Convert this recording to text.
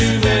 too many